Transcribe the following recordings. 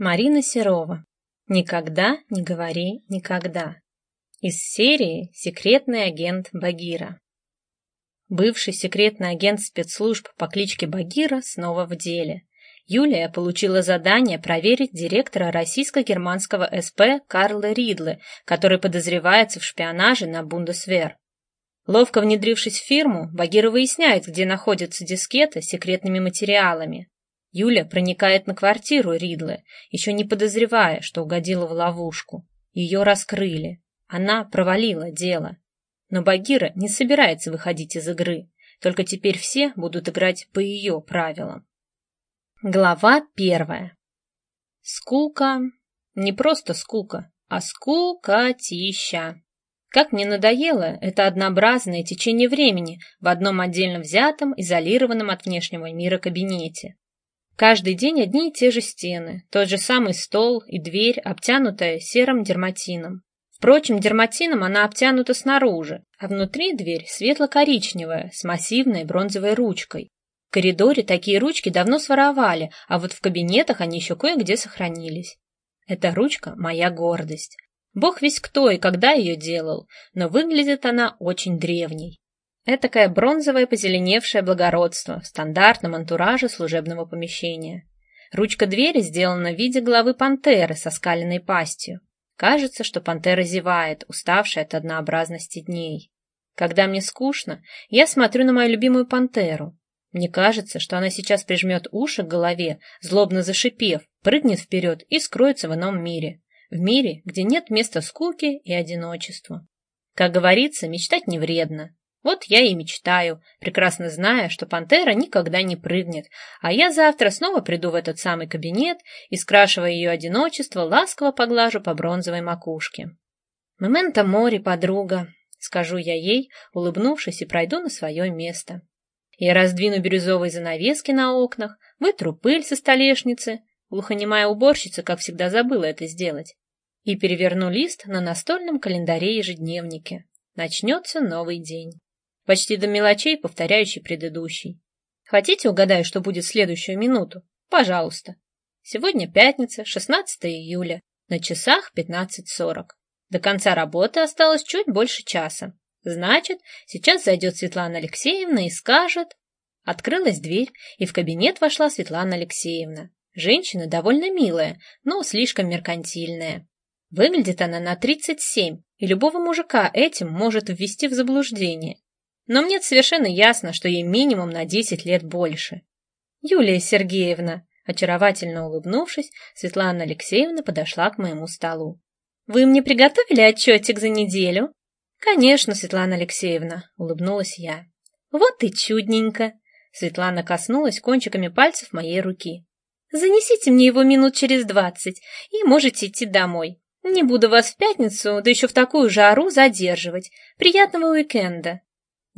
Марина Серова. Никогда не говори никогда. Из серии «Секретный агент Багира». Бывший секретный агент спецслужб по кличке Багира снова в деле. Юлия получила задание проверить директора российско-германского СП Карла Ридлы, который подозревается в шпионаже на Бундесвер. Ловко внедрившись в фирму, Багира выясняет, где находятся дискеты с секретными материалами. Юля проникает на квартиру Ридлы, еще не подозревая, что угодила в ловушку. Ее раскрыли. Она провалила дело. Но Багира не собирается выходить из игры, только теперь все будут играть по ее правилам. Глава первая. Скука. Не просто скука, а скукотища. Как мне надоело это однообразное течение времени в одном отдельно взятом, изолированном от внешнего мира кабинете. Каждый день одни и те же стены, тот же самый стол и дверь, обтянутая серым дерматином. Впрочем, дерматином она обтянута снаружи, а внутри дверь светло-коричневая, с массивной бронзовой ручкой. В коридоре такие ручки давно своровали, а вот в кабинетах они еще кое-где сохранились. Эта ручка — моя гордость. Бог весь кто и когда ее делал, но выглядит она очень древней. Этакое бронзовое позеленевшее благородство в стандартном антураже служебного помещения. Ручка двери сделана в виде головы пантеры со скаленной пастью. Кажется, что пантера зевает, уставшая от однообразности дней. Когда мне скучно, я смотрю на мою любимую пантеру. Мне кажется, что она сейчас прижмет уши к голове, злобно зашипев, прыгнет вперед и скроется в ином мире. В мире, где нет места скуке и одиночеству. Как говорится, мечтать не вредно. Вот я и мечтаю, прекрасно зная, что пантера никогда не прыгнет, а я завтра снова приду в этот самый кабинет и, скрашивая ее одиночество, ласково поглажу по бронзовой макушке. «Мементо море, подруга», — скажу я ей, улыбнувшись, и пройду на свое место. Я раздвину бирюзовые занавески на окнах, вытру пыль со столешницы, глухонемая уборщица, как всегда, забыла это сделать, и переверну лист на настольном календаре-ежедневнике. Начнется новый день почти до мелочей повторяющий предыдущий. Хотите, угадаю, что будет в следующую минуту? Пожалуйста. Сегодня пятница, 16 июля, на часах 15.40. До конца работы осталось чуть больше часа. Значит, сейчас зайдет Светлана Алексеевна и скажет... Открылась дверь, и в кабинет вошла Светлана Алексеевна. Женщина довольно милая, но слишком меркантильная. Выглядит она на 37, и любого мужика этим может ввести в заблуждение но мне совершенно ясно, что ей минимум на десять лет больше. Юлия Сергеевна, очаровательно улыбнувшись, Светлана Алексеевна подошла к моему столу. «Вы мне приготовили отчетик за неделю?» «Конечно, Светлана Алексеевна», — улыбнулась я. «Вот и чудненько!» Светлана коснулась кончиками пальцев моей руки. «Занесите мне его минут через двадцать, и можете идти домой. Не буду вас в пятницу, да еще в такую жару, задерживать. Приятного уикенда!»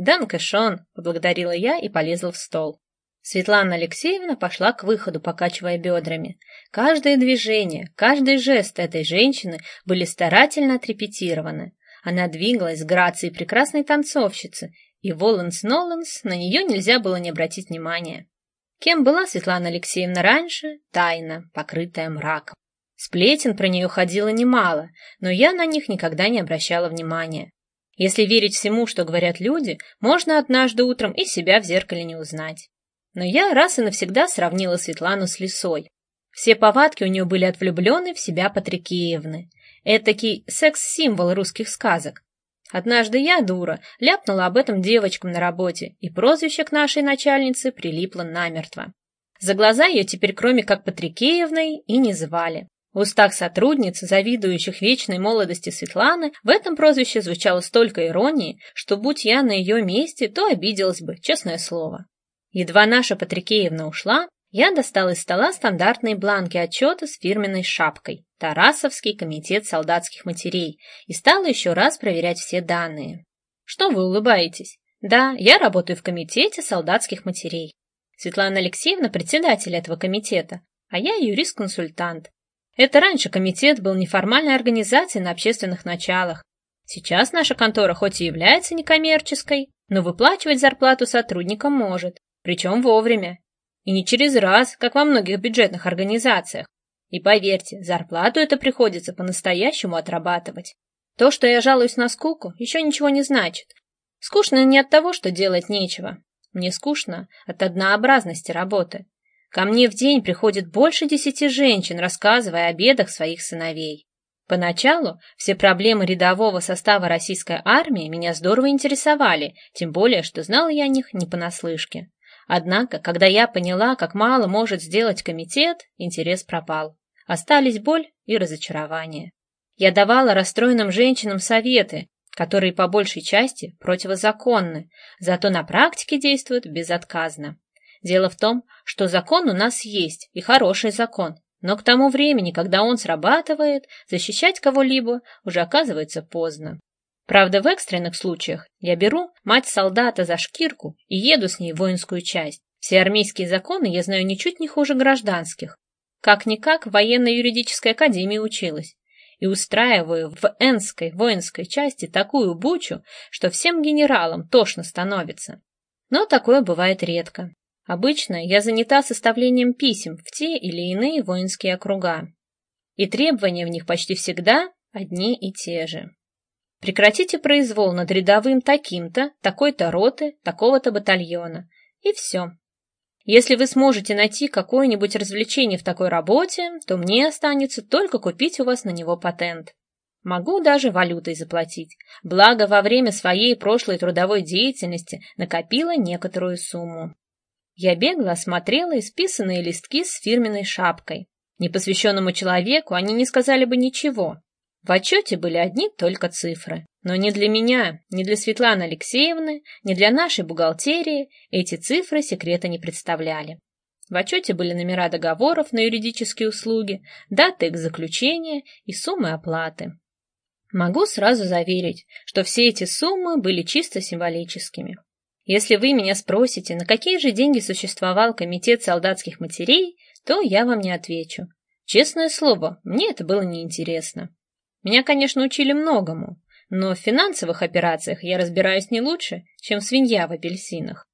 «Данка, Шон!» — поблагодарила я и полезла в стол. Светлана Алексеевна пошла к выходу, покачивая бедрами. Каждое движение, каждый жест этой женщины были старательно отрепетированы. Она двигалась с грацией прекрасной танцовщицы, и Воланс-Ноланс на нее нельзя было не обратить внимания. Кем была Светлана Алексеевна раньше? Тайна, покрытая мраком. Сплетен про нее ходило немало, но я на них никогда не обращала внимания. Если верить всему, что говорят люди, можно однажды утром и себя в зеркале не узнать. Но я раз и навсегда сравнила Светлану с лисой. Все повадки у нее были от влюбленной в себя Патрикеевны. Этакий секс-символ русских сказок. Однажды я, дура, ляпнула об этом девочкам на работе, и прозвище к нашей начальнице прилипло намертво. За глаза ее теперь кроме как Патрикеевной и не звали. В устах сотрудниц, завидующих вечной молодости Светланы, в этом прозвище звучало столько иронии, что, будь я на ее месте, то обиделась бы, честное слово. Едва наша Патрикеевна ушла, я достал из стола стандартные бланки отчета с фирменной шапкой «Тарасовский комитет солдатских матерей» и стала еще раз проверять все данные. Что вы улыбаетесь? Да, я работаю в комитете солдатских матерей. Светлана Алексеевна председатель этого комитета, а я юрист-консультант. Это раньше комитет был неформальной организацией на общественных началах. Сейчас наша контора хоть и является некоммерческой, но выплачивать зарплату сотрудникам может, причем вовремя. И не через раз, как во многих бюджетных организациях. И поверьте, зарплату это приходится по-настоящему отрабатывать. То, что я жалуюсь на скуку, еще ничего не значит. Скучно не от того, что делать нечего. Мне скучно от однообразности работы. Ко мне в день приходит больше десяти женщин, рассказывая о бедах своих сыновей. Поначалу все проблемы рядового состава российской армии меня здорово интересовали, тем более, что знала я о них не понаслышке. Однако, когда я поняла, как мало может сделать комитет, интерес пропал. Остались боль и разочарование. Я давала расстроенным женщинам советы, которые по большей части противозаконны, зато на практике действуют безотказно. Дело в том, что закон у нас есть, и хороший закон, но к тому времени, когда он срабатывает, защищать кого-либо уже оказывается поздно. Правда, в экстренных случаях я беру мать солдата за шкирку и еду с ней в воинскую часть. Все армейские законы я знаю ничуть не хуже гражданских. Как-никак в военно-юридической академии училась и устраиваю в Энской воинской части такую бучу, что всем генералам тошно становится. Но такое бывает редко. Обычно я занята составлением писем в те или иные воинские округа. И требования в них почти всегда одни и те же. Прекратите произвол над рядовым таким-то, такой-то роты, такого-то батальона. И все. Если вы сможете найти какое-нибудь развлечение в такой работе, то мне останется только купить у вас на него патент. Могу даже валютой заплатить, благо во время своей прошлой трудовой деятельности накопила некоторую сумму. Я бегло осмотрела исписанные листки с фирменной шапкой. Непосвященному человеку они не сказали бы ничего. В отчете были одни только цифры. Но ни для меня, ни для Светланы Алексеевны, ни для нашей бухгалтерии эти цифры секрета не представляли. В отчете были номера договоров на юридические услуги, даты их заключения и суммы оплаты. Могу сразу заверить, что все эти суммы были чисто символическими. Если вы меня спросите, на какие же деньги существовал комитет солдатских матерей, то я вам не отвечу. Честное слово, мне это было неинтересно. Меня, конечно, учили многому, но в финансовых операциях я разбираюсь не лучше, чем свинья в апельсинах.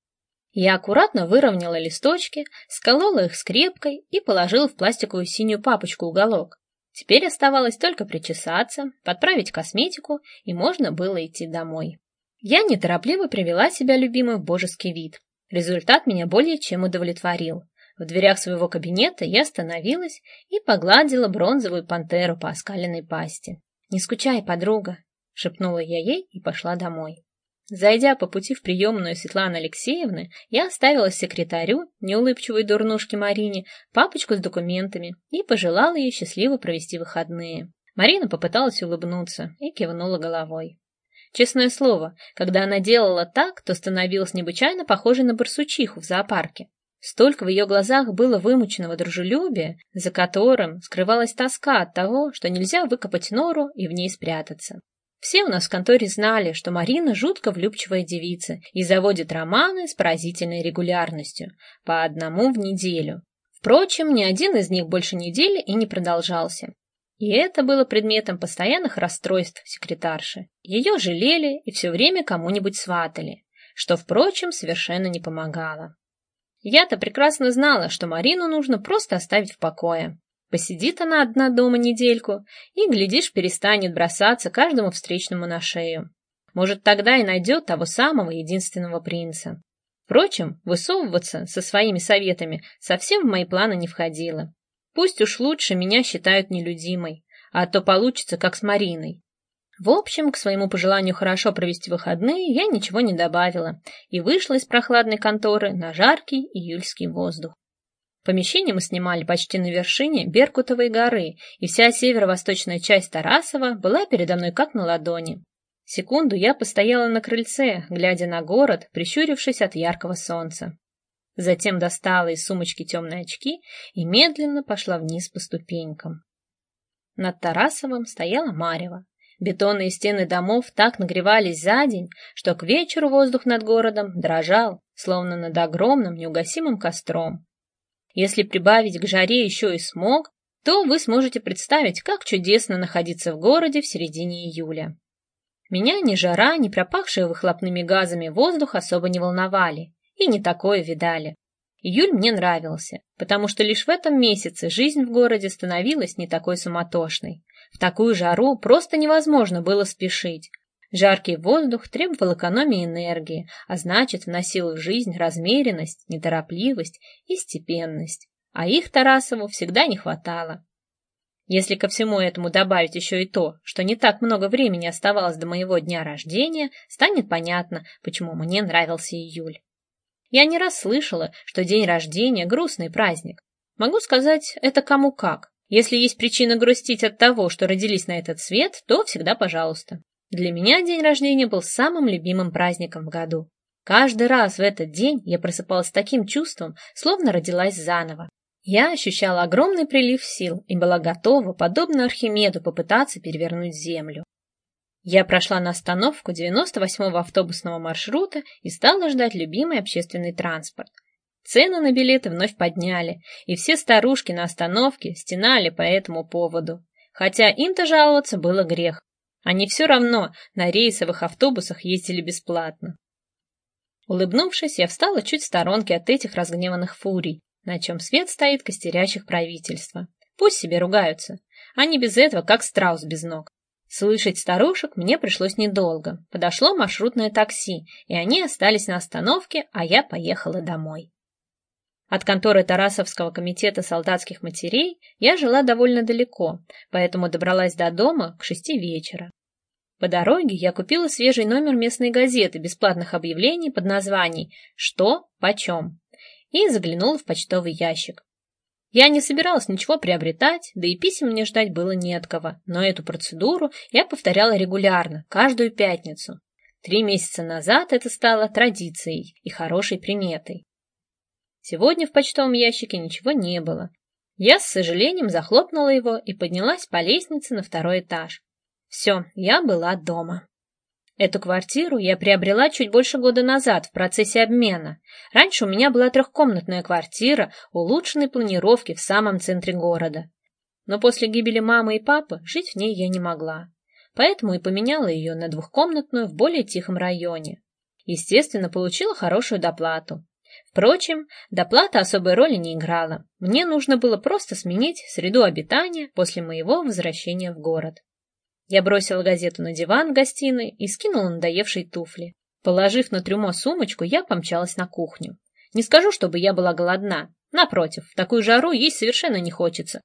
Я аккуратно выровняла листочки, сколола их скрепкой и положила в пластиковую синюю папочку уголок. Теперь оставалось только причесаться, подправить косметику, и можно было идти домой. Я неторопливо привела себя любимый в божеский вид. Результат меня более чем удовлетворил. В дверях своего кабинета я остановилась и погладила бронзовую пантеру по оскаленной пасти. «Не скучай, подруга», — шепнула я ей и пошла домой. Зайдя по пути в приемную Светланы Алексеевны, я оставила секретарю, неулыбчивой дурнушке Марине, папочку с документами и пожелала ей счастливо провести выходные. Марина попыталась улыбнуться и кивнула головой. Честное слово, когда она делала так, то становилась необычайно похожей на барсучиху в зоопарке. Столько в ее глазах было вымученного дружелюбия, за которым скрывалась тоска от того, что нельзя выкопать нору и в ней спрятаться. Все у нас в конторе знали, что Марина жутко влюбчивая девица и заводит романы с поразительной регулярностью, по одному в неделю. Впрочем, ни один из них больше недели и не продолжался. И это было предметом постоянных расстройств секретарши. Ее жалели и все время кому-нибудь сватали, что, впрочем, совершенно не помогало. Я-то прекрасно знала, что Марину нужно просто оставить в покое. Посидит она одна дома недельку и, глядишь, перестанет бросаться каждому встречному на шею. Может, тогда и найдет того самого единственного принца. Впрочем, высовываться со своими советами совсем в мои планы не входило. Пусть уж лучше меня считают нелюдимой, а то получится, как с Мариной. В общем, к своему пожеланию хорошо провести выходные я ничего не добавила и вышла из прохладной конторы на жаркий июльский воздух. Помещение мы снимали почти на вершине Беркутовой горы, и вся северо-восточная часть Тарасова была передо мной как на ладони. Секунду я постояла на крыльце, глядя на город, прищурившись от яркого солнца. Затем достала из сумочки темные очки и медленно пошла вниз по ступенькам. Над Тарасовым стояла Марева. Бетонные стены домов так нагревались за день, что к вечеру воздух над городом дрожал, словно над огромным неугасимым костром. Если прибавить к жаре еще и смог, то вы сможете представить, как чудесно находиться в городе в середине июля. Меня ни жара, ни пропахшие выхлопными газами воздух особо не волновали, и не такое видали. Июль мне нравился, потому что лишь в этом месяце жизнь в городе становилась не такой суматошной. В такую жару просто невозможно было спешить. Жаркий воздух требовал экономии энергии, а значит, вносил в жизнь размеренность, неторопливость и степенность. А их Тарасову всегда не хватало. Если ко всему этому добавить еще и то, что не так много времени оставалось до моего дня рождения, станет понятно, почему мне нравился июль. Я не раз слышала, что день рождения — грустный праздник. Могу сказать, это кому как. Если есть причина грустить от того, что родились на этот свет, то всегда пожалуйста. Для меня день рождения был самым любимым праздником в году. Каждый раз в этот день я просыпалась с таким чувством, словно родилась заново. Я ощущала огромный прилив сил и была готова, подобно Архимеду, попытаться перевернуть Землю. Я прошла на остановку 98-го автобусного маршрута и стала ждать любимый общественный транспорт. Цены на билеты вновь подняли, и все старушки на остановке стенали по этому поводу. Хотя им-то жаловаться было грех. Они все равно на рейсовых автобусах ездили бесплатно. Улыбнувшись, я встала чуть в сторонке от этих разгневанных фурий, на чем свет стоит костерящих правительства. Пусть себе ругаются. Они без этого как страус без ног. Слышать старушек мне пришлось недолго. Подошло маршрутное такси, и они остались на остановке, а я поехала домой. От конторы Тарасовского комитета солдатских матерей я жила довольно далеко, поэтому добралась до дома к шести вечера. По дороге я купила свежий номер местной газеты бесплатных объявлений под названием «Что? Почем?» и заглянула в почтовый ящик. Я не собиралась ничего приобретать, да и писем мне ждать было не от кого, но эту процедуру я повторяла регулярно, каждую пятницу. Три месяца назад это стало традицией и хорошей приметой. Сегодня в почтовом ящике ничего не было. Я с сожалением захлопнула его и поднялась по лестнице на второй этаж. Все, я была дома. Эту квартиру я приобрела чуть больше года назад в процессе обмена. Раньше у меня была трехкомнатная квартира улучшенной планировки в самом центре города. Но после гибели мамы и папы жить в ней я не могла. Поэтому и поменяла ее на двухкомнатную в более тихом районе. Естественно, получила хорошую доплату. Впрочем, доплата особой роли не играла. Мне нужно было просто сменить среду обитания после моего возвращения в город. Я бросила газету на диван в гостиной и скинула надоевшие туфли. Положив на трюмо сумочку, я помчалась на кухню. Не скажу, чтобы я была голодна. Напротив, в такую жару есть совершенно не хочется.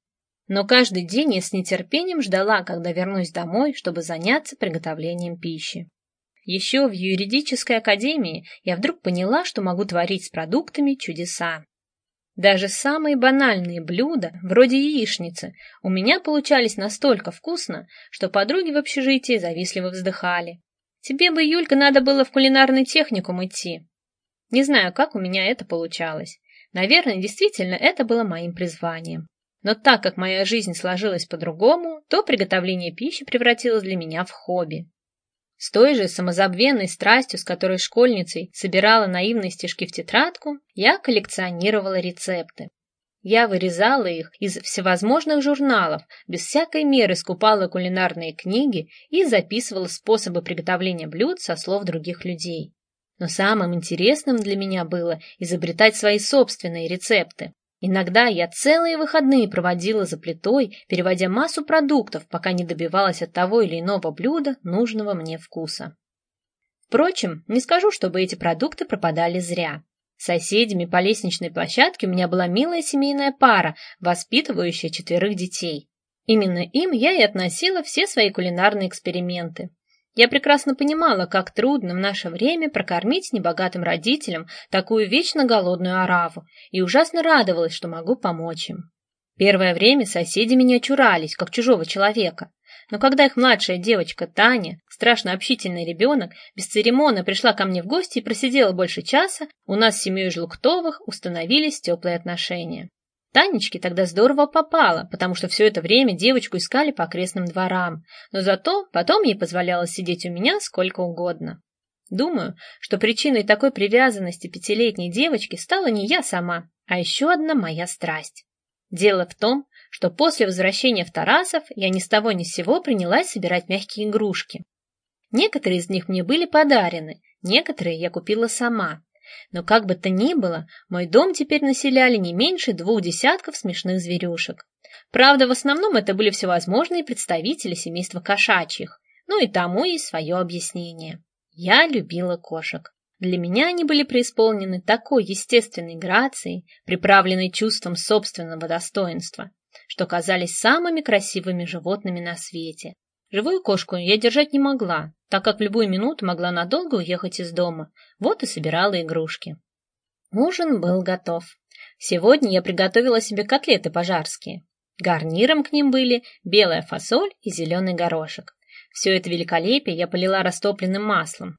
Но каждый день я с нетерпением ждала, когда вернусь домой, чтобы заняться приготовлением пищи. Еще в юридической академии я вдруг поняла, что могу творить с продуктами чудеса. Даже самые банальные блюда, вроде яичницы, у меня получались настолько вкусно, что подруги в общежитии завистливо вздыхали. Тебе бы, Юлька, надо было в кулинарный техникум идти. Не знаю, как у меня это получалось. Наверное, действительно, это было моим призванием. Но так как моя жизнь сложилась по-другому, то приготовление пищи превратилось для меня в хобби. С той же самозабвенной страстью, с которой школьницей собирала наивные стишки в тетрадку, я коллекционировала рецепты. Я вырезала их из всевозможных журналов, без всякой меры скупала кулинарные книги и записывала способы приготовления блюд со слов других людей. Но самым интересным для меня было изобретать свои собственные рецепты. Иногда я целые выходные проводила за плитой, переводя массу продуктов, пока не добивалась от того или иного блюда нужного мне вкуса. Впрочем, не скажу, чтобы эти продукты пропадали зря. Соседями по лестничной площадке у меня была милая семейная пара, воспитывающая четверых детей. Именно им я и относила все свои кулинарные эксперименты. Я прекрасно понимала, как трудно в наше время прокормить небогатым родителям такую вечно голодную ораву, и ужасно радовалась, что могу помочь им. Первое время соседи меня чурались, как чужого человека. Но когда их младшая девочка Таня, страшно общительный ребенок, бесцеремонно пришла ко мне в гости и просидела больше часа, у нас с семьей Жлуктовых установились теплые отношения. Танечке тогда здорово попало, потому что все это время девочку искали по окрестным дворам, но зато потом ей позволялось сидеть у меня сколько угодно. Думаю, что причиной такой привязанности пятилетней девочки стала не я сама, а еще одна моя страсть. Дело в том, что после возвращения в Тарасов я ни с того ни с сего принялась собирать мягкие игрушки. Некоторые из них мне были подарены, некоторые я купила сама. Но как бы то ни было, мой дом теперь населяли не меньше двух десятков смешных зверюшек. Правда, в основном это были всевозможные представители семейства кошачьих, ну и тому есть свое объяснение. Я любила кошек. Для меня они были преисполнены такой естественной грацией, приправленной чувством собственного достоинства, что казались самыми красивыми животными на свете. Живую кошку я держать не могла, так как в любую минуту могла надолго уехать из дома, вот и собирала игрушки. Ужин был готов. Сегодня я приготовила себе котлеты пожарские. Гарниром к ним были белая фасоль и зеленый горошек. Все это великолепие я полила растопленным маслом.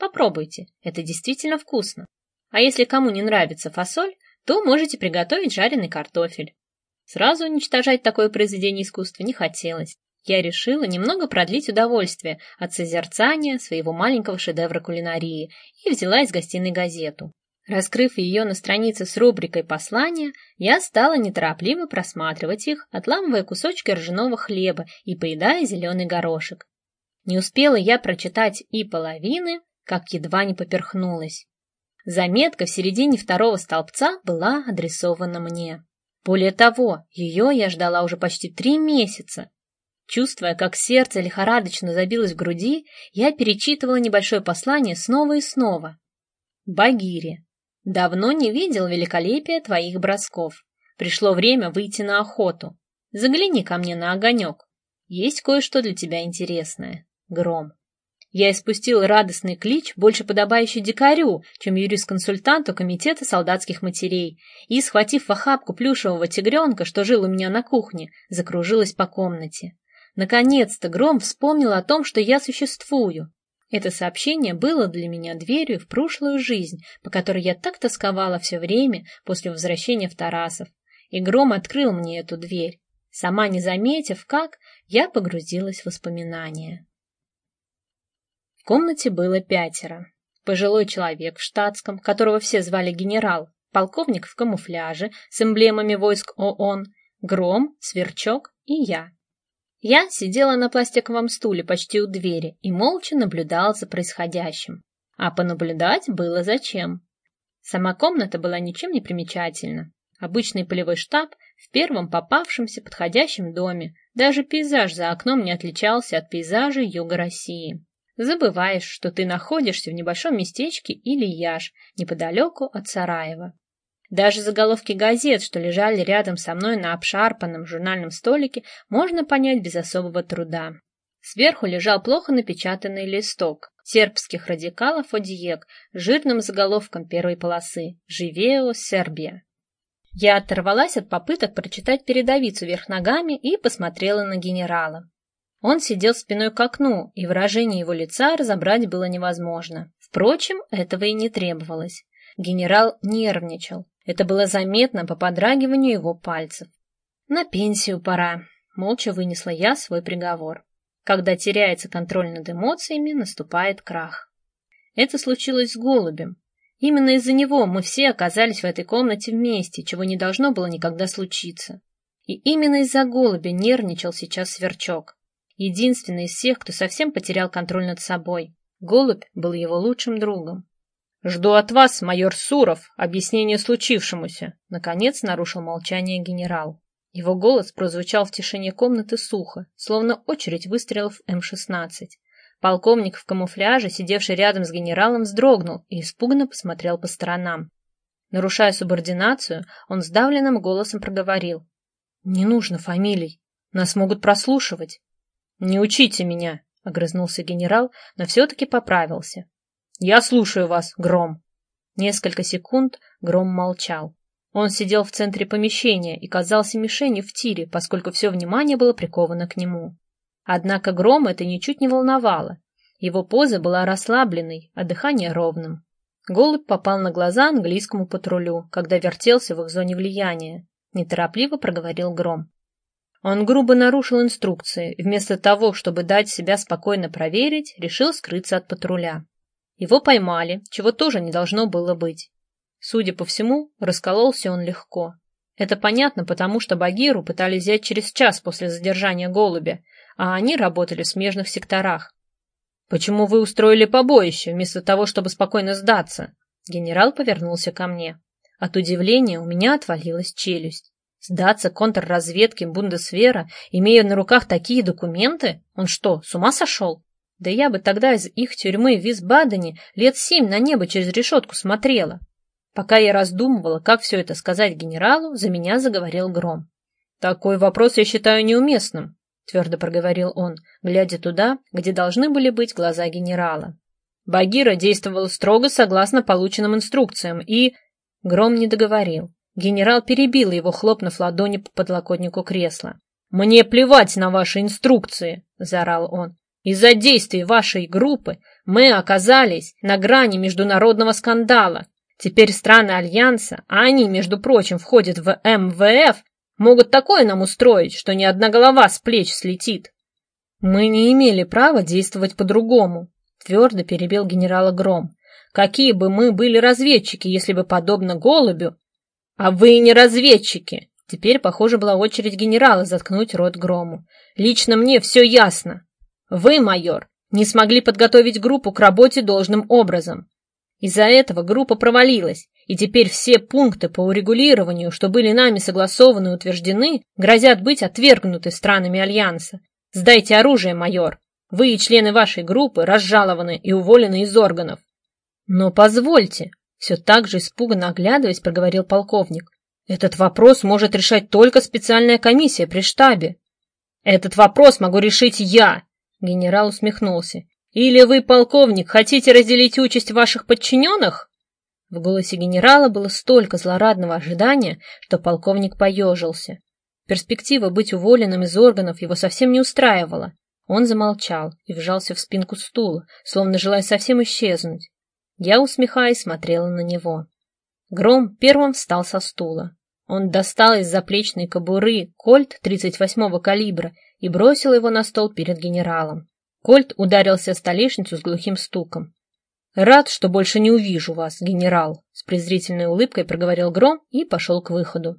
Попробуйте, это действительно вкусно. А если кому не нравится фасоль, то можете приготовить жареный картофель. Сразу уничтожать такое произведение искусства не хотелось. Я решила немного продлить удовольствие от созерцания своего маленького шедевра кулинарии и взяла из гостиной газету. Раскрыв ее на странице с рубрикой «Послания», я стала неторопливо просматривать их, отламывая кусочки ржаного хлеба и поедая зеленый горошек. Не успела я прочитать и половины, как едва не поперхнулась. Заметка в середине второго столбца была адресована мне. Более того, ее я ждала уже почти три месяца. Чувствуя, как сердце лихорадочно забилось в груди, я перечитывала небольшое послание снова и снова. «Багири, давно не видел великолепия твоих бросков. Пришло время выйти на охоту. Загляни ко мне на огонек. Есть кое-что для тебя интересное. Гром. Я испустил радостный клич, больше подобающий дикарю, чем юрисконсультанту комитета солдатских матерей, и, схватив в охапку плюшевого тигренка, что жил у меня на кухне, закружилась по комнате. Наконец-то Гром вспомнил о том, что я существую. Это сообщение было для меня дверью в прошлую жизнь, по которой я так тосковала все время после возвращения в Тарасов. И Гром открыл мне эту дверь. Сама не заметив, как, я погрузилась в воспоминания. В комнате было пятеро. Пожилой человек в штатском, которого все звали генерал, полковник в камуфляже с эмблемами войск ООН, Гром, Сверчок и я. Я сидела на пластиковом стуле почти у двери и молча наблюдала за происходящим. А понаблюдать было зачем. Сама комната была ничем не примечательна. Обычный полевой штаб в первом попавшемся подходящем доме. Даже пейзаж за окном не отличался от пейзажа юга России. Забываешь, что ты находишься в небольшом местечке или неподалеку от Сараева. Даже заголовки газет, что лежали рядом со мной на обшарпанном журнальном столике, можно понять без особого труда. Сверху лежал плохо напечатанный листок сербских радикалов Одиек с жирным заголовком первой полосы «Живео, Сербия». Я оторвалась от попыток прочитать передовицу вверх ногами и посмотрела на генерала. Он сидел спиной к окну, и выражение его лица разобрать было невозможно. Впрочем, этого и не требовалось. Генерал нервничал. Это было заметно по подрагиванию его пальцев. «На пенсию пора», — молча вынесла я свой приговор. Когда теряется контроль над эмоциями, наступает крах. Это случилось с голубем. Именно из-за него мы все оказались в этой комнате вместе, чего не должно было никогда случиться. И именно из-за голубя нервничал сейчас сверчок единственный из всех, кто совсем потерял контроль над собой. Голубь был его лучшим другом. «Жду от вас, майор Суров, объяснение случившемуся», — наконец нарушил молчание генерал. Его голос прозвучал в тишине комнаты сухо, словно очередь выстрелов М-16. Полковник в камуфляже, сидевший рядом с генералом, вздрогнул и испуганно посмотрел по сторонам. Нарушая субординацию, он сдавленным голосом проговорил. «Не нужно фамилий. Нас могут прослушивать». «Не учите меня», — огрызнулся генерал, но все-таки поправился. «Я слушаю вас, Гром». Несколько секунд Гром молчал. Он сидел в центре помещения и казался мишенью в тире, поскольку все внимание было приковано к нему. Однако Гром это ничуть не волновало. Его поза была расслабленной, а дыхание ровным. Голубь попал на глаза английскому патрулю, когда вертелся в их зоне влияния. Неторопливо проговорил Гром. Он грубо нарушил инструкции и вместо того, чтобы дать себя спокойно проверить, решил скрыться от патруля. Его поймали, чего тоже не должно было быть. Судя по всему, раскололся он легко. Это понятно, потому что Багиру пытались взять через час после задержания голубя, а они работали в смежных секторах. «Почему вы устроили побоище, вместо того, чтобы спокойно сдаться?» Генерал повернулся ко мне. От удивления у меня отвалилась челюсть. Сдаться контрразведке Бундесвера, имея на руках такие документы? Он что, с ума сошел? Да я бы тогда из их тюрьмы в Висбадене лет семь на небо через решетку смотрела. Пока я раздумывала, как все это сказать генералу, за меня заговорил Гром. «Такой вопрос я считаю неуместным», — твердо проговорил он, глядя туда, где должны были быть глаза генерала. Багира действовала строго согласно полученным инструкциям и... Гром не договорил. Генерал перебил его, хлопнув ладони по подлокотнику кресла. «Мне плевать на ваши инструкции!» — заорал он. Из-за действий вашей группы мы оказались на грани международного скандала. Теперь страны Альянса, а они, между прочим, входят в МВФ, могут такое нам устроить, что ни одна голова с плеч слетит. Мы не имели права действовать по-другому, твердо перебил генерала Гром. Какие бы мы были разведчики, если бы подобно голубю... А вы не разведчики! Теперь, похоже, была очередь генерала заткнуть рот Грому. Лично мне все ясно. Вы, майор, не смогли подготовить группу к работе должным образом. Из-за этого группа провалилась, и теперь все пункты по урегулированию, что были нами согласованы и утверждены, грозят быть отвергнуты странами Альянса. Сдайте оружие, майор. Вы и члены вашей группы разжалованы и уволены из органов. Но позвольте, все так же испуганно оглядываясь, проговорил полковник. Этот вопрос может решать только специальная комиссия при штабе. Этот вопрос могу решить я, Генерал усмехнулся. «Или вы, полковник, хотите разделить участь ваших подчиненных?» В голосе генерала было столько злорадного ожидания, что полковник поежился. Перспектива быть уволенным из органов его совсем не устраивала. Он замолчал и вжался в спинку стула, словно желая совсем исчезнуть. Я, усмехаясь, смотрела на него. Гром первым встал со стула. Он достал из заплечной кобуры кольт 38-го калибра и бросил его на стол перед генералом. Кольт ударился о столешницу с глухим стуком. «Рад, что больше не увижу вас, генерал», — с презрительной улыбкой проговорил Гром и пошел к выходу.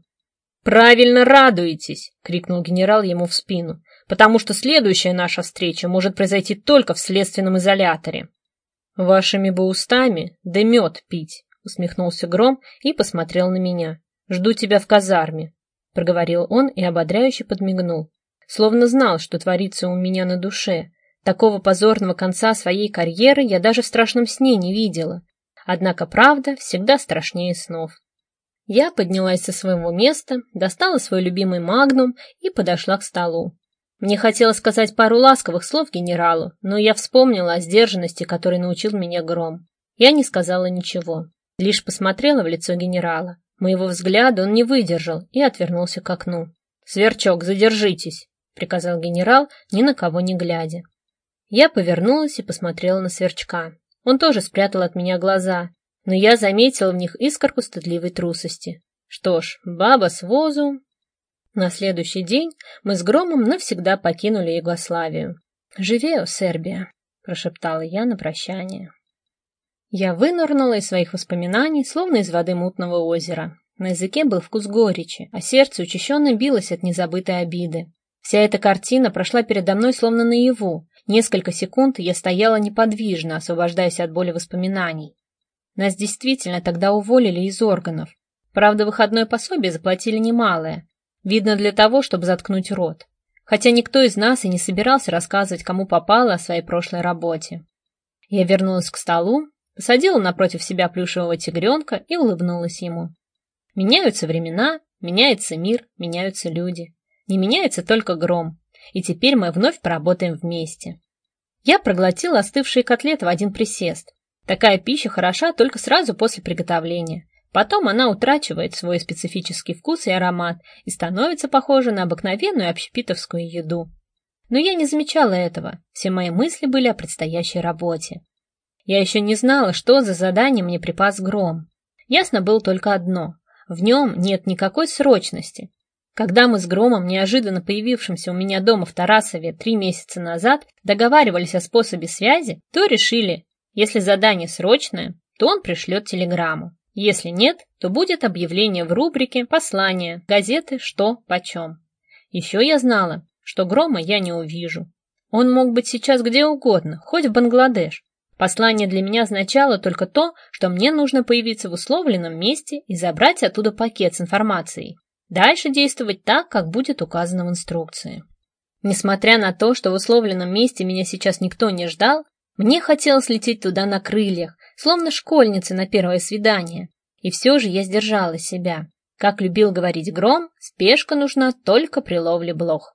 «Правильно радуетесь!» — крикнул генерал ему в спину, «потому что следующая наша встреча может произойти только в следственном изоляторе». «Вашими бы устами да мед пить», — усмехнулся Гром и посмотрел на меня. «Жду тебя в казарме», — проговорил он и ободряюще подмигнул словно знал, что творится у меня на душе. Такого позорного конца своей карьеры я даже в страшном сне не видела. Однако правда всегда страшнее снов. Я поднялась со своего места, достала свой любимый магнум и подошла к столу. Мне хотелось сказать пару ласковых слов генералу, но я вспомнила о сдержанности, которой научил меня Гром. Я не сказала ничего, лишь посмотрела в лицо генерала. Моего взгляда он не выдержал и отвернулся к окну. «Сверчок, задержитесь!» — приказал генерал, ни на кого не глядя. Я повернулась и посмотрела на сверчка. Он тоже спрятал от меня глаза, но я заметила в них искорку стыдливой трусости. Что ж, баба с возу... На следующий день мы с Громом навсегда покинули Югославию. «Живею, Сербия», — прошептала я на прощание. Я вынырнула из своих воспоминаний, словно из воды мутного озера. На языке был вкус горечи, а сердце учащенно билось от незабытой обиды. Вся эта картина прошла передо мной словно наяву. Несколько секунд я стояла неподвижно, освобождаясь от боли воспоминаний. Нас действительно тогда уволили из органов. Правда, выходное пособие заплатили немалое. Видно для того, чтобы заткнуть рот. Хотя никто из нас и не собирался рассказывать, кому попало о своей прошлой работе. Я вернулась к столу, посадила напротив себя плюшевого тигренка и улыбнулась ему. Меняются времена, меняется мир, меняются люди. Не меняется только гром. И теперь мы вновь поработаем вместе. Я проглотила остывшие котлеты в один присест. Такая пища хороша только сразу после приготовления. Потом она утрачивает свой специфический вкус и аромат и становится похожа на обыкновенную общепитовскую еду. Но я не замечала этого. Все мои мысли были о предстоящей работе. Я еще не знала, что за задание мне припас гром. Ясно было только одно. В нем нет никакой срочности. Когда мы с Громом, неожиданно появившимся у меня дома в Тарасове три месяца назад, договаривались о способе связи, то решили, если задание срочное, то он пришлет телеграмму. Если нет, то будет объявление в рубрике «Послание», газеты «Что, почем». Еще я знала, что Грома я не увижу. Он мог быть сейчас где угодно, хоть в Бангладеш. Послание для меня означало только то, что мне нужно появиться в условленном месте и забрать оттуда пакет с информацией. Дальше действовать так, как будет указано в инструкции. Несмотря на то, что в условленном месте меня сейчас никто не ждал, мне хотелось лететь туда на крыльях, словно школьница на первое свидание. И все же я сдержала себя. Как любил говорить Гром, спешка нужна только при ловле блох.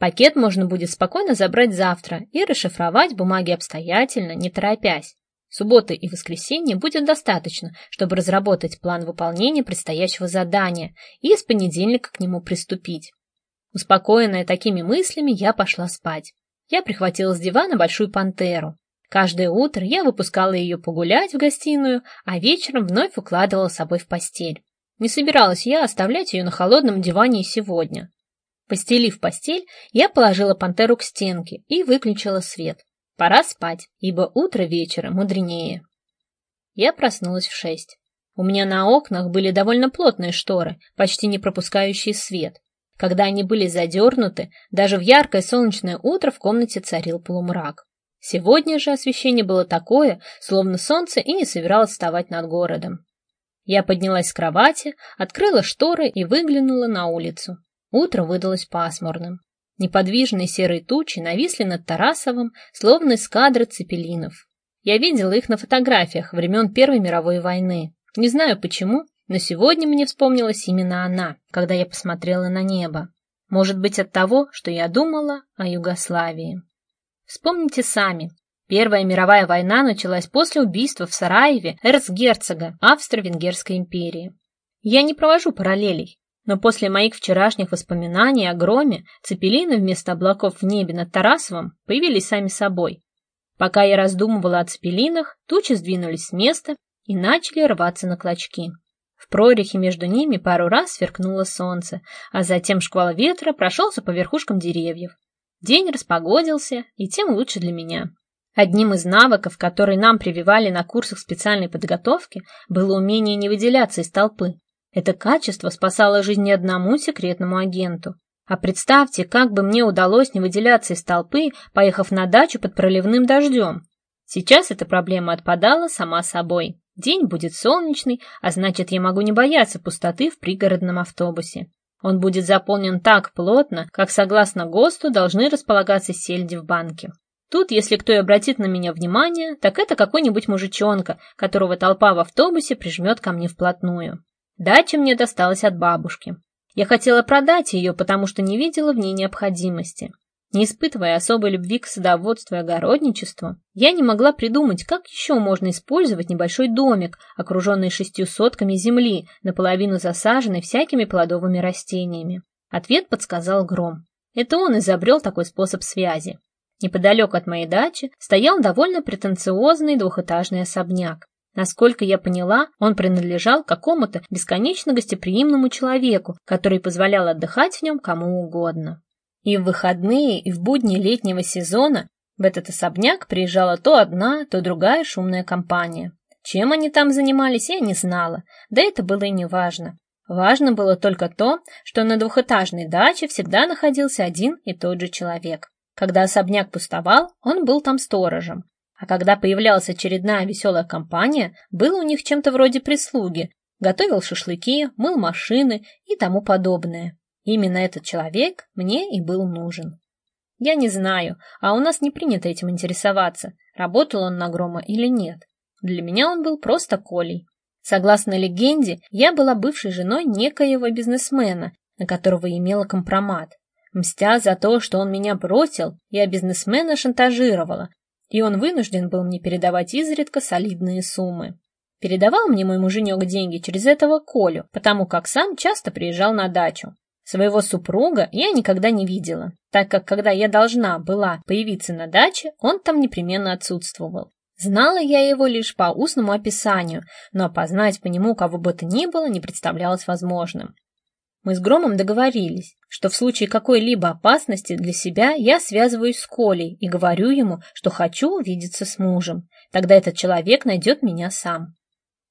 Пакет можно будет спокойно забрать завтра и расшифровать бумаги обстоятельно, не торопясь. Субботы и воскресенье будет достаточно, чтобы разработать план выполнения предстоящего задания и с понедельника к нему приступить. Успокоенная такими мыслями, я пошла спать. Я прихватила с дивана большую пантеру. Каждое утро я выпускала ее погулять в гостиную, а вечером вновь укладывала с собой в постель. Не собиралась я оставлять ее на холодном диване сегодня. Постелив постель, я положила пантеру к стенке и выключила свет. Пора спать, ибо утро вечера мудренее. Я проснулась в шесть. У меня на окнах были довольно плотные шторы, почти не пропускающие свет. Когда они были задернуты, даже в яркое солнечное утро в комнате царил полумрак. Сегодня же освещение было такое, словно солнце и не собиралось вставать над городом. Я поднялась с кровати, открыла шторы и выглянула на улицу. Утро выдалось пасмурным. Неподвижные серые тучи нависли над Тарасовым, словно эскадры цепелинов. Я видела их на фотографиях времен Первой мировой войны. Не знаю почему, но сегодня мне вспомнилась именно она, когда я посмотрела на небо. Может быть от того, что я думала о Югославии. Вспомните сами. Первая мировая война началась после убийства в Сараеве эрцгерцога Австро-Венгерской империи. Я не провожу параллелей, но после моих вчерашних воспоминаний о громе цепелины вместо облаков в небе над Тарасовым появились сами собой. Пока я раздумывала о цепелинах, тучи сдвинулись с места и начали рваться на клочки. В прорехе между ними пару раз сверкнуло солнце, а затем шквал ветра прошелся по верхушкам деревьев. День распогодился, и тем лучше для меня. Одним из навыков, которые нам прививали на курсах специальной подготовки, было умение не выделяться из толпы. Это качество спасало жизнь не одному секретному агенту. А представьте, как бы мне удалось не выделяться из толпы, поехав на дачу под проливным дождем. Сейчас эта проблема отпадала сама собой. День будет солнечный, а значит, я могу не бояться пустоты в пригородном автобусе. Он будет заполнен так плотно, как, согласно ГОСТу, должны располагаться сельди в банке. Тут, если кто и обратит на меня внимание, так это какой-нибудь мужичонка, которого толпа в автобусе прижмет ко мне вплотную. Дача мне досталась от бабушки. Я хотела продать ее, потому что не видела в ней необходимости. Не испытывая особой любви к садоводству и огородничеству, я не могла придумать, как еще можно использовать небольшой домик, окруженный шестью сотками земли, наполовину засаженный всякими плодовыми растениями. Ответ подсказал Гром. Это он изобрел такой способ связи. Неподалеку от моей дачи стоял довольно претенциозный двухэтажный особняк. Насколько я поняла, он принадлежал какому-то бесконечно гостеприимному человеку, который позволял отдыхать в нем кому угодно. И в выходные, и в будни летнего сезона в этот особняк приезжала то одна, то другая шумная компания. Чем они там занимались, я не знала, да это было и не важно. Важно было только то, что на двухэтажной даче всегда находился один и тот же человек. Когда особняк пустовал, он был там сторожем, а когда появлялась очередная веселая компания, был у них чем-то вроде прислуги, готовил шашлыки, мыл машины и тому подобное. Именно этот человек мне и был нужен. Я не знаю, а у нас не принято этим интересоваться, работал он на Грома или нет. Для меня он был просто Колей. Согласно легенде, я была бывшей женой некоего бизнесмена, на которого имела компромат. Мстя за то, что он меня бросил, я бизнесмена шантажировала, и он вынужден был мне передавать изредка солидные суммы. Передавал мне мой муженек деньги через этого Колю, потому как сам часто приезжал на дачу. Своего супруга я никогда не видела, так как когда я должна была появиться на даче, он там непременно отсутствовал. Знала я его лишь по устному описанию, но опознать по нему кого бы то ни было не представлялось возможным. Мы с Громом договорились, что в случае какой-либо опасности для себя я связываюсь с Колей и говорю ему, что хочу увидеться с мужем. Тогда этот человек найдет меня сам.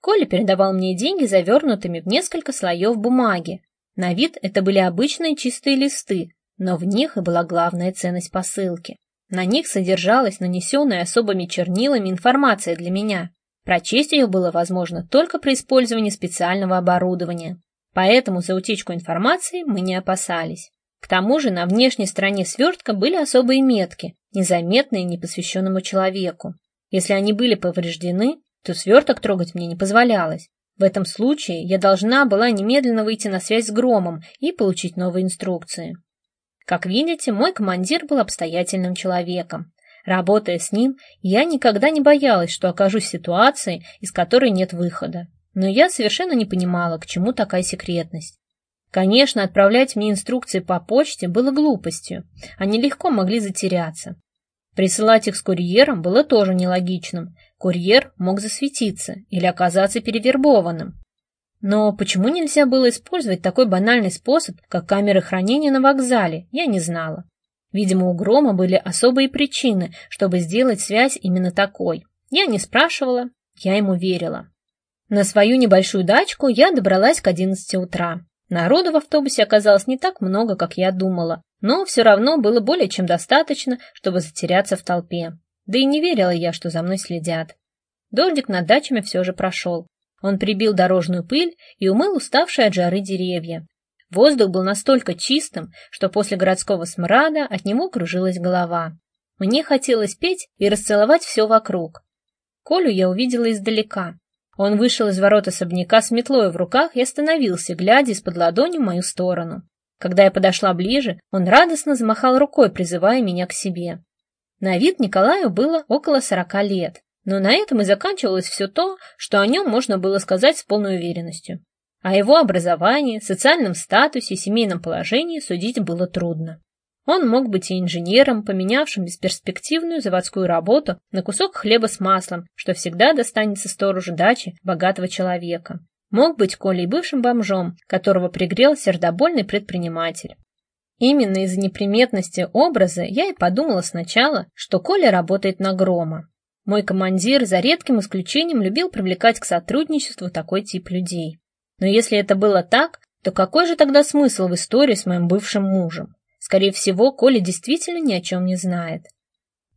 Коля передавал мне деньги, завернутыми в несколько слоев бумаги. На вид это были обычные чистые листы, но в них и была главная ценность посылки. На них содержалась нанесенная особыми чернилами информация для меня. Прочесть ее было возможно только при использовании специального оборудования. Поэтому за утечку информации мы не опасались. К тому же на внешней стороне свертка были особые метки, незаметные непосвященному человеку. Если они были повреждены, то сверток трогать мне не позволялось. В этом случае я должна была немедленно выйти на связь с Громом и получить новые инструкции. Как видите, мой командир был обстоятельным человеком. Работая с ним, я никогда не боялась, что окажусь в ситуации, из которой нет выхода. Но я совершенно не понимала, к чему такая секретность. Конечно, отправлять мне инструкции по почте было глупостью. Они легко могли затеряться. Присылать их с курьером было тоже нелогичным. Курьер мог засветиться или оказаться перевербованным. Но почему нельзя было использовать такой банальный способ, как камеры хранения на вокзале, я не знала. Видимо, у Грома были особые причины, чтобы сделать связь именно такой. Я не спрашивала, я ему верила. На свою небольшую дачку я добралась к 11 утра. Народу в автобусе оказалось не так много, как я думала, но все равно было более чем достаточно, чтобы затеряться в толпе. Да и не верила я, что за мной следят. Дождик над дачами все же прошел. Он прибил дорожную пыль и умыл уставшие от жары деревья. Воздух был настолько чистым, что после городского смрада от него кружилась голова. Мне хотелось петь и расцеловать все вокруг. Колю я увидела издалека. Он вышел из ворот особняка с метлой в руках и остановился, глядя из-под ладони в мою сторону. Когда я подошла ближе, он радостно замахал рукой, призывая меня к себе. На вид Николаю было около сорока лет. Но на этом и заканчивалось все то, что о нем можно было сказать с полной уверенностью. О его образовании, социальном статусе семейном положении судить было трудно. Он мог быть и инженером, поменявшим бесперспективную заводскую работу на кусок хлеба с маслом, что всегда достанется сторожу дачи богатого человека. Мог быть Колей бывшим бомжом, которого пригрел сердобольный предприниматель. Именно из-за неприметности образа я и подумала сначала, что Коля работает на Грома. Мой командир, за редким исключением, любил привлекать к сотрудничеству такой тип людей. Но если это было так, то какой же тогда смысл в истории с моим бывшим мужем? Скорее всего, Коля действительно ни о чем не знает.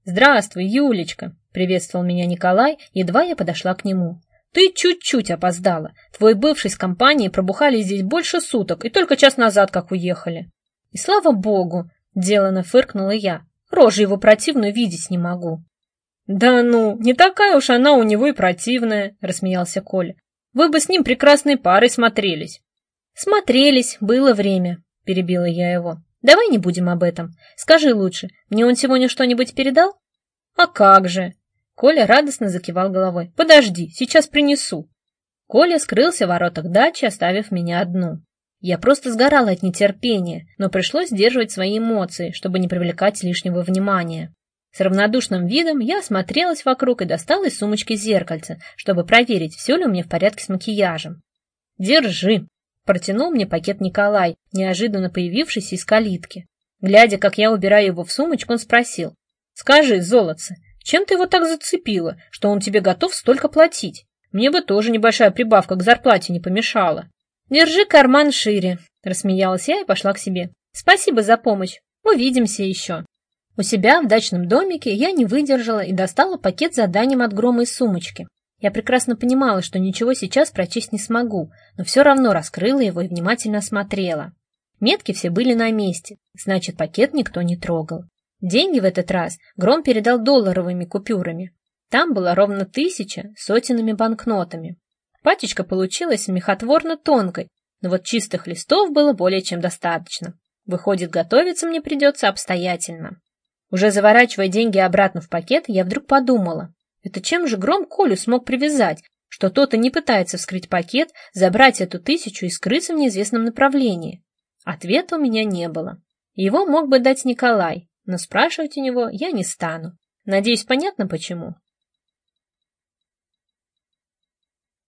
«Здравствуй, Юлечка!» — приветствовал меня Николай, едва я подошла к нему. «Ты чуть-чуть опоздала. Твой бывший с компанией пробухали здесь больше суток и только час назад как уехали». «И слава богу!» — делано фыркнула я. «Рожу его противную видеть не могу». «Да ну, не такая уж она у него и противная», — рассмеялся Коля. «Вы бы с ним прекрасной парой смотрелись». «Смотрелись, было время», — перебила я его. «Давай не будем об этом. Скажи лучше, мне он сегодня что-нибудь передал?» «А как же?» Коля радостно закивал головой. «Подожди, сейчас принесу». Коля скрылся в воротах дачи, оставив меня одну. Я просто сгорала от нетерпения, но пришлось сдерживать свои эмоции, чтобы не привлекать лишнего внимания. С равнодушным видом я осмотрелась вокруг и достала из сумочки зеркальце, чтобы проверить, все ли у меня в порядке с макияжем. «Держи!» – протянул мне пакет Николай, неожиданно появившийся из калитки. Глядя, как я убираю его в сумочку, он спросил. «Скажи, золотце, чем ты его так зацепила, что он тебе готов столько платить? Мне бы тоже небольшая прибавка к зарплате не помешала». «Держи карман шире», – рассмеялась я и пошла к себе. «Спасибо за помощь. Увидимся еще». У себя в дачном домике я не выдержала и достала пакет с заданием от грома из сумочки. Я прекрасно понимала, что ничего сейчас прочесть не смогу, но все равно раскрыла его и внимательно осмотрела. Метки все были на месте, значит, пакет никто не трогал. Деньги в этот раз Гром передал долларовыми купюрами. Там было ровно тысяча сотенными банкнотами. Пачечка получилась смехотворно тонкой, но вот чистых листов было более чем достаточно. Выходит, готовиться мне придется обстоятельно. Уже заворачивая деньги обратно в пакет, я вдруг подумала, это чем же Гром Колю смог привязать, что тот и не пытается вскрыть пакет, забрать эту тысячу и скрыться в неизвестном направлении? Ответа у меня не было. Его мог бы дать Николай, но спрашивать у него я не стану. Надеюсь, понятно почему.